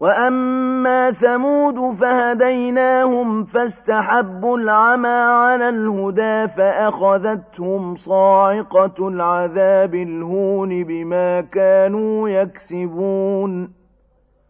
وأما ثمود فهديناهم فاستحبوا العمى على الهدى فأخذتهم صاعقة العذاب الهون بما كانوا يكسبون